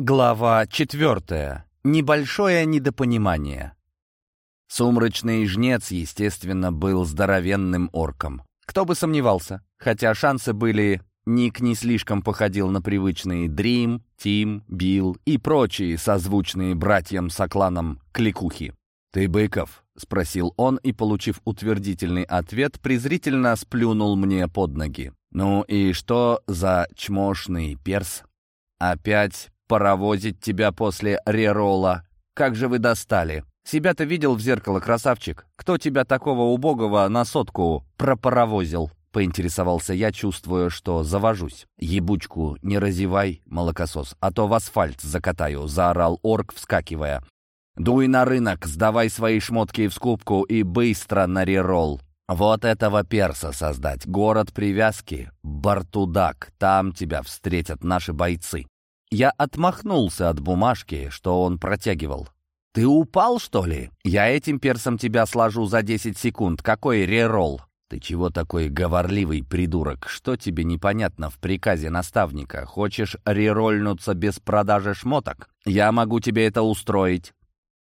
Глава четвертая. Небольшое недопонимание. Сумрачный жнец, естественно, был здоровенным орком. Кто бы сомневался, хотя шансы были... Ник не слишком походил на привычные Дрим, Тим, Билл и прочие созвучные братьям Сокланом кликухи. «Ты Быков?» — спросил он и, получив утвердительный ответ, презрительно сплюнул мне под ноги. «Ну и что за чмошный перс? Опять паровозить тебя после реролла. Как же вы достали? Себя-то видел в зеркало, красавчик? Кто тебя такого убогого на сотку пропаровозил?» Поинтересовался я, чувствуя, что завожусь. «Ебучку не разевай, молокосос, а то в асфальт закатаю», — заорал орк, вскакивая. «Дуй на рынок, сдавай свои шмотки в скупку и быстро на реролл. Вот этого перса создать. Город привязки, Бартудак. Там тебя встретят наши бойцы. Я отмахнулся от бумажки, что он протягивал. «Ты упал, что ли? Я этим персом тебя сложу за 10 секунд. Какой реролл?» «Ты чего такой говорливый, придурок? Что тебе непонятно в приказе наставника? Хочешь рерольнуться без продажи шмоток? Я могу тебе это устроить».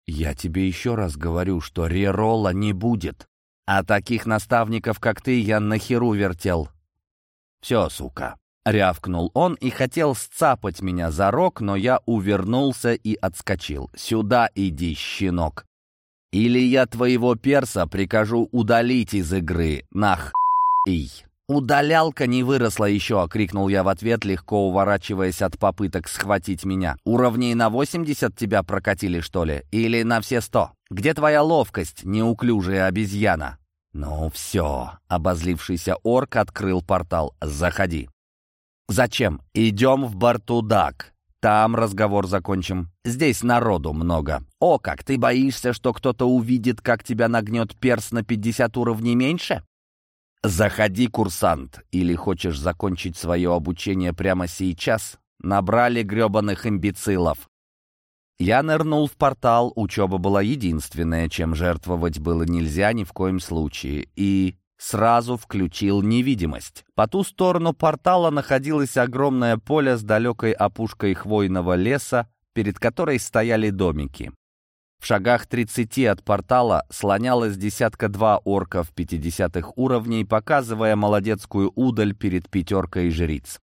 «Я тебе еще раз говорю, что реролла не будет. А таких наставников, как ты, я нахеру вертел». «Все, сука, Рявкнул он и хотел сцапать меня за рог, но я увернулся и отскочил. «Сюда иди, щенок! Или я твоего перса прикажу удалить из игры, нах и «Удалялка не выросла еще!» — крикнул я в ответ, легко уворачиваясь от попыток схватить меня. «Уровней на 80 тебя прокатили, что ли? Или на все сто? Где твоя ловкость, неуклюжая обезьяна?» «Ну все!» — обозлившийся орк открыл портал. «Заходи!» «Зачем? Идем в Бартудак. Там разговор закончим. Здесь народу много. О, как ты боишься, что кто-то увидит, как тебя нагнет перс на 50 уровней меньше? Заходи, курсант. Или хочешь закончить свое обучение прямо сейчас? Набрали гребаных имбецилов. Я нырнул в портал, учеба была единственная, чем жертвовать было нельзя ни в коем случае, и сразу включил невидимость. По ту сторону портала находилось огромное поле с далекой опушкой хвойного леса, перед которой стояли домики. В шагах 30 от портала слонялась десятка-два орков 50-х уровней, показывая молодецкую удаль перед пятеркой жриц.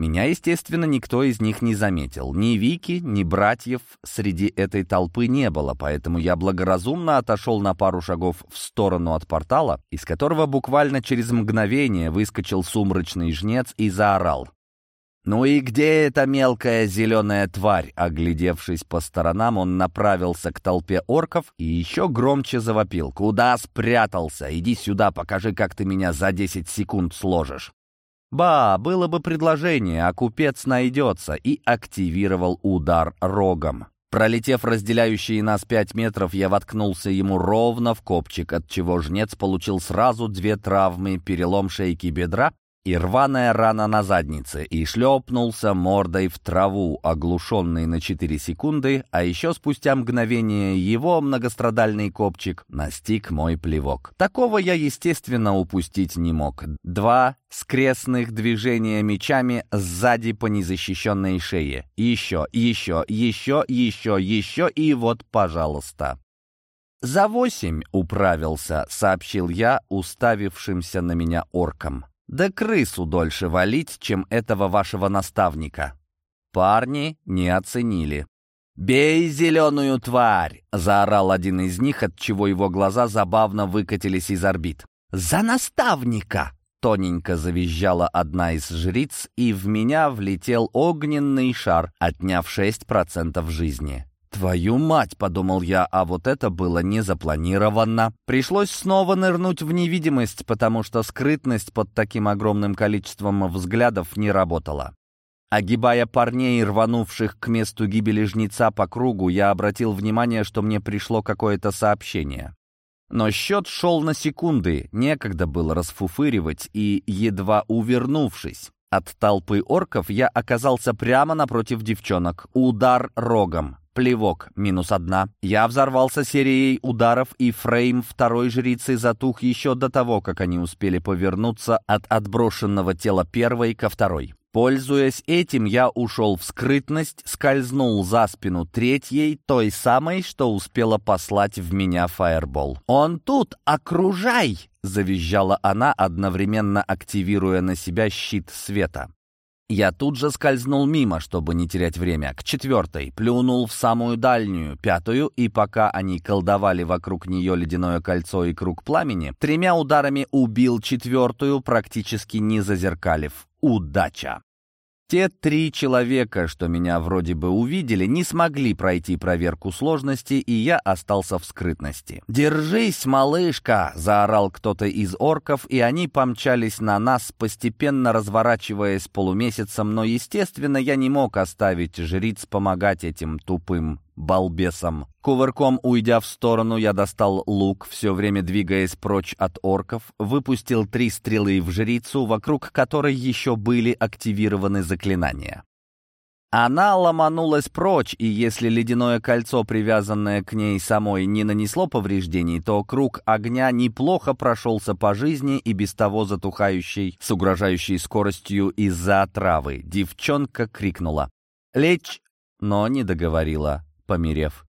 Меня, естественно, никто из них не заметил. Ни Вики, ни братьев среди этой толпы не было, поэтому я благоразумно отошел на пару шагов в сторону от портала, из которого буквально через мгновение выскочил сумрачный жнец и заорал. «Ну и где эта мелкая зеленая тварь?» Оглядевшись по сторонам, он направился к толпе орков и еще громче завопил. «Куда спрятался? Иди сюда, покажи, как ты меня за десять секунд сложишь». Ба, было бы предложение, а купец найдется, и активировал удар рогом. Пролетев разделяющие нас пять метров, я воткнулся ему ровно в копчик, от чего жнец получил сразу две травмы, перелом шейки бедра и рваная рана на заднице, и шлепнулся мордой в траву, оглушенный на 4 секунды, а еще спустя мгновение его многострадальный копчик настиг мой плевок. Такого я, естественно, упустить не мог. Два скрестных движения мечами сзади по незащищенной шее. Еще, еще, еще, еще, еще, и вот, пожалуйста. «За восемь управился», — сообщил я уставившимся на меня оркам. Да крысу дольше валить, чем этого вашего наставника. Парни не оценили. «Бей зеленую тварь!» — заорал один из них, отчего его глаза забавно выкатились из орбит. «За наставника!» — тоненько завизжала одна из жриц, и в меня влетел огненный шар, отняв 6% жизни. «Твою мать!» — подумал я, а вот это было не запланировано. Пришлось снова нырнуть в невидимость, потому что скрытность под таким огромным количеством взглядов не работала. Огибая парней, рванувших к месту гибели жнеца по кругу, я обратил внимание, что мне пришло какое-то сообщение. Но счет шел на секунды, некогда было расфуфыривать, и, едва увернувшись от толпы орков, я оказался прямо напротив девчонок. Удар рогом. Плевок, минус одна. Я взорвался серией ударов, и фрейм второй жрицы затух еще до того, как они успели повернуться от отброшенного тела первой ко второй. Пользуясь этим, я ушел в скрытность, скользнул за спину третьей, той самой, что успела послать в меня фаербол. «Он тут! Окружай!» — завизжала она, одновременно активируя на себя щит света. Я тут же скользнул мимо, чтобы не терять время, к четвертой, плюнул в самую дальнюю, пятую, и пока они колдовали вокруг нее ледяное кольцо и круг пламени, тремя ударами убил четвертую, практически не зазеркалив. Удача! Те три человека, что меня вроде бы увидели, не смогли пройти проверку сложности, и я остался в скрытности. «Держись, малышка!» — заорал кто-то из орков, и они помчались на нас, постепенно разворачиваясь полумесяцем, но, естественно, я не мог оставить жриц помогать этим тупым балбесом. Кувырком уйдя в сторону, я достал лук, все время двигаясь прочь от орков, выпустил три стрелы в жрицу, вокруг которой еще были активированы заклинания. Она ломанулась прочь, и если ледяное кольцо, привязанное к ней самой, не нанесло повреждений, то круг огня неплохо прошелся по жизни и без того затухающей, с угрожающей скоростью из-за отравы. Девчонка крикнула «Лечь!», но не договорила померев.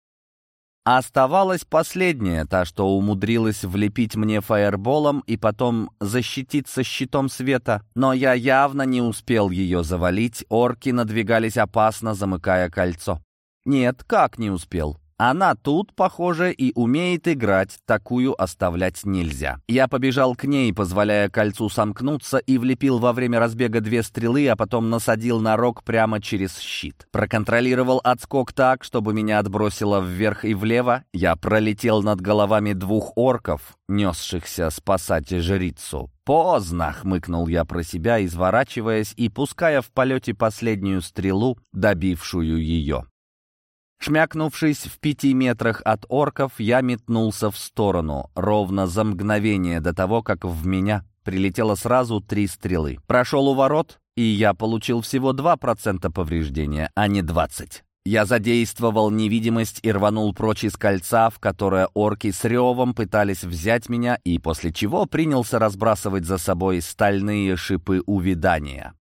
Оставалась последняя, та, что умудрилась влепить мне фаерболом и потом защититься щитом света. Но я явно не успел ее завалить, орки надвигались опасно, замыкая кольцо. Нет, как не успел? Она тут, похоже, и умеет играть, такую оставлять нельзя. Я побежал к ней, позволяя кольцу сомкнуться, и влепил во время разбега две стрелы, а потом насадил на рог прямо через щит. Проконтролировал отскок так, чтобы меня отбросило вверх и влево. Я пролетел над головами двух орков, несшихся спасать жрицу. «Поздно!» — хмыкнул я про себя, изворачиваясь и пуская в полете последнюю стрелу, добившую ее. Шмякнувшись в пяти метрах от орков, я метнулся в сторону, ровно за мгновение до того, как в меня прилетело сразу три стрелы. Прошел у ворот, и я получил всего 2% повреждения, а не 20%. Я задействовал невидимость и рванул прочь из кольца, в которое орки с ревом пытались взять меня, и после чего принялся разбрасывать за собой стальные шипы увядания.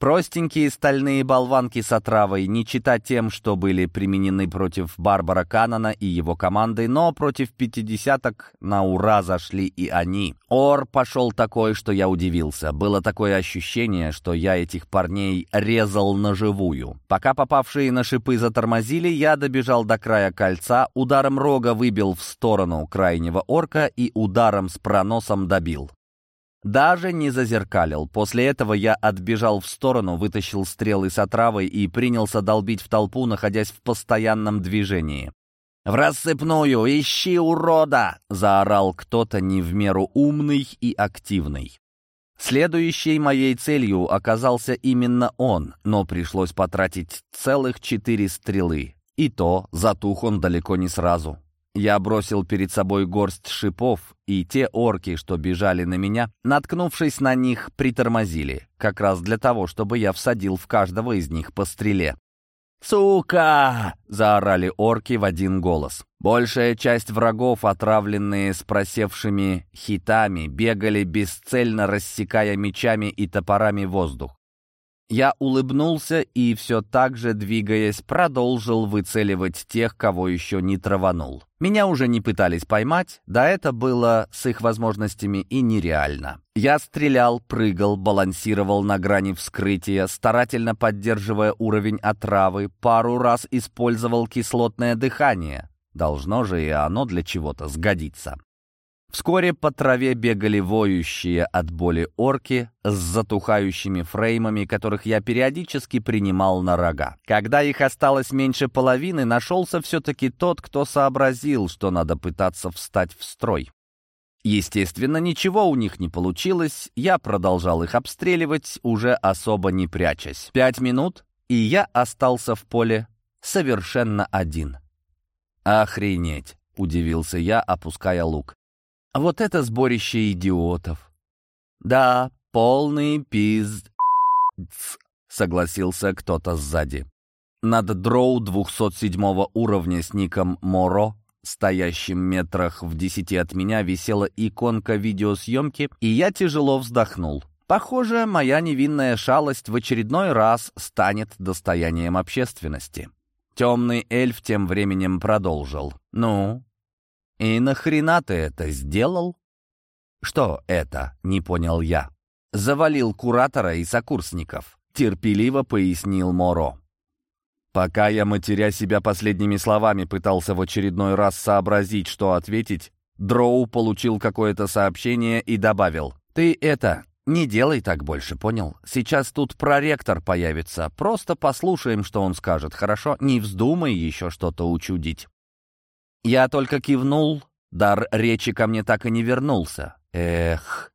Простенькие стальные болванки с отравой, не чита тем, что были применены против Барбара Каннона и его команды, но против пятидесяток на ура зашли и они. Ор пошел такой, что я удивился. Было такое ощущение, что я этих парней резал на живую. Пока попавшие на шипы затормозили, я добежал до края кольца, ударом рога выбил в сторону крайнего орка и ударом с проносом добил. Даже не зазеркалил. После этого я отбежал в сторону, вытащил стрелы с отравой и принялся долбить в толпу, находясь в постоянном движении. «В рассыпную! Ищи урода!» — заорал кто-то не в меру умный и активный. Следующей моей целью оказался именно он, но пришлось потратить целых четыре стрелы. И то затух он далеко не сразу. Я бросил перед собой горсть шипов, и те орки, что бежали на меня, наткнувшись на них, притормозили, как раз для того, чтобы я всадил в каждого из них по стреле. «Сука!» — заорали орки в один голос. Большая часть врагов, отравленные с просевшими хитами, бегали бесцельно, рассекая мечами и топорами воздух. Я улыбнулся и, все так же двигаясь, продолжил выцеливать тех, кого еще не траванул. Меня уже не пытались поймать, да это было с их возможностями и нереально. Я стрелял, прыгал, балансировал на грани вскрытия, старательно поддерживая уровень отравы, пару раз использовал кислотное дыхание. Должно же и оно для чего-то сгодиться. Вскоре по траве бегали воющие от боли орки с затухающими фреймами, которых я периодически принимал на рога. Когда их осталось меньше половины, нашелся все-таки тот, кто сообразил, что надо пытаться встать в строй. Естественно, ничего у них не получилось, я продолжал их обстреливать, уже особо не прячась. Пять минут, и я остался в поле совершенно один. «Охренеть!» — удивился я, опуская лук. Вот это сборище идиотов. Да, полный пиз... согласился кто-то сзади. Над дроу 207 уровня с ником Моро, стоящим метрах в десяти от меня, висела иконка видеосъемки, и я тяжело вздохнул. Похоже, моя невинная шалость в очередной раз станет достоянием общественности. Темный эльф тем временем продолжил. «Ну, и нахрена ты это сделал?» «Что это?» — не понял я. «Завалил куратора и сокурсников», — терпеливо пояснил Моро. Пока я, матеря себя последними словами, пытался в очередной раз сообразить, что ответить, Дроу получил какое-то сообщение и добавил. «Ты это, не делай так больше, понял? Сейчас тут проректор появится. Просто послушаем, что он скажет, хорошо? Не вздумай еще что-то учудить». Я только кивнул, дар речи ко мне так и не вернулся. Эх,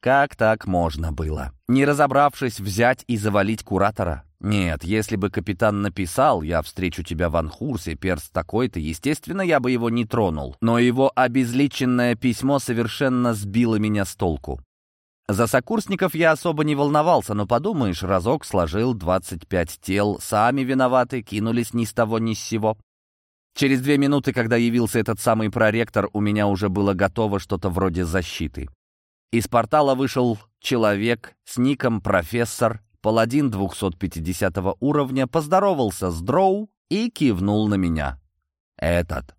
как так можно было? Не разобравшись, взять и завалить куратора? Нет, если бы капитан написал «Я встречу тебя в Анхурсе, перс такой-то», естественно, я бы его не тронул. Но его обезличенное письмо совершенно сбило меня с толку. За сокурсников я особо не волновался, но подумаешь, разок сложил 25 тел, сами виноваты, кинулись ни с того ни с сего. Через две минуты, когда явился этот самый проректор, у меня уже было готово что-то вроде защиты. Из портала вышел человек с ником «Профессор», паладин 250 уровня, поздоровался с Дроу и кивнул на меня. «Этот».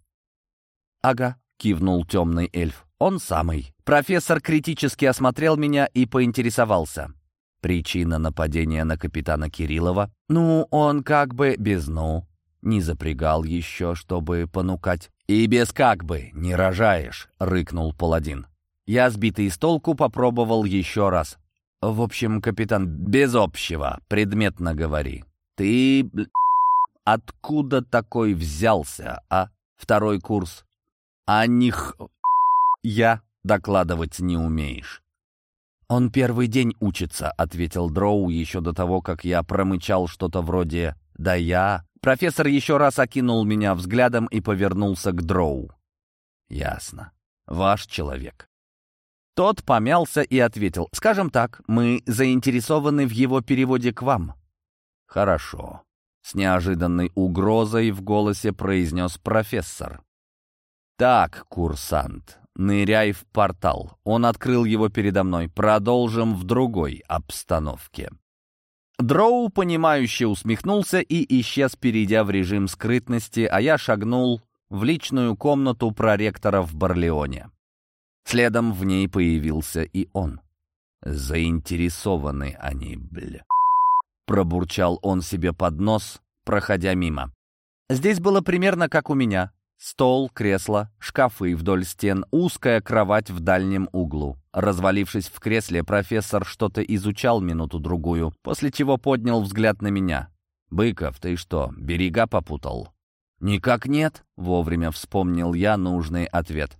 «Ага», — кивнул темный эльф. «Он самый». Профессор критически осмотрел меня и поинтересовался. Причина нападения на капитана Кириллова? Ну, он как бы без «ну». Не запрягал еще, чтобы понукать. «И без как бы не рожаешь», — рыкнул паладин. Я, сбитый с толку, попробовал еще раз. В общем, капитан, без общего, предметно говори. Ты, бл... откуда такой взялся, а? Второй курс. А них... Я докладывать не умеешь. «Он первый день учится», — ответил Дроу еще до того, как я промычал что-то вроде «да я». Профессор еще раз окинул меня взглядом и повернулся к Дроу. «Ясно. Ваш человек. Тот помялся и ответил, «Скажем так, мы заинтересованы в его переводе к вам». «Хорошо», — с неожиданной угрозой в голосе произнес профессор. «Так, курсант, ныряй в портал». Он открыл его передо мной. «Продолжим в другой обстановке». Дроу, понимающе усмехнулся и исчез, перейдя в режим скрытности, а я шагнул в личную комнату проректора в Барлеоне. Следом в ней появился и он. Заинтересованы они, бля. Пробурчал он себе под нос, проходя мимо. Здесь было примерно как у меня. Стол, кресло, шкафы вдоль стен, узкая кровать в дальнем углу. Развалившись в кресле, профессор что-то изучал минуту-другую, после чего поднял взгляд на меня. «Быков, ты что, берега попутал?» «Никак нет», — вовремя вспомнил я нужный ответ.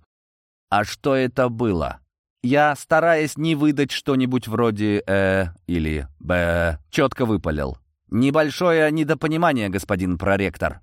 «А что это было?» Я, стараясь не выдать что-нибудь вроде «э» или «б», четко выпалил. «Небольшое недопонимание, господин проректор».